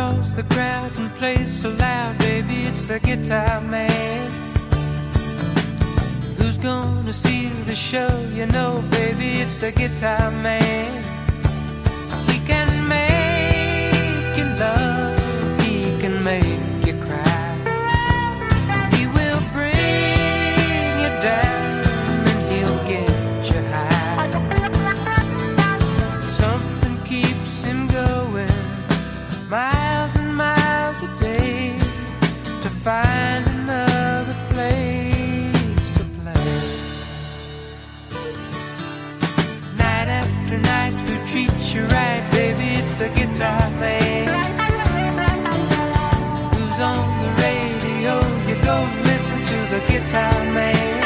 out and plays so loud, baby, it's the guitar man. Who's gonna steal the show? You know, baby, it's the guitar man. The guitar man. Who's on the radio? You go listen to the guitar man.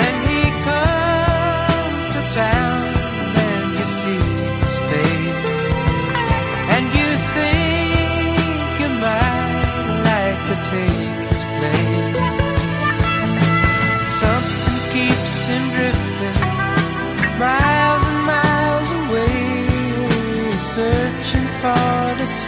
Then he comes to town, and you see his face. And you think you might like to take his place. Something keeps him drifting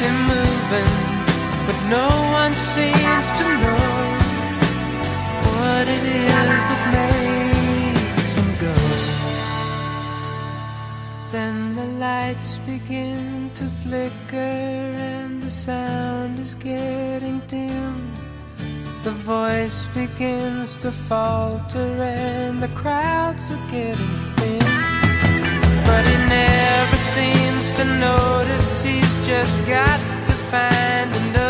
Him moving, but no one seems to know what it is that makes him go. Then the lights begin to flicker and the sound is getting dim. The voice begins to falter and the crowds are getting thin. But he never seems to notice just got to find another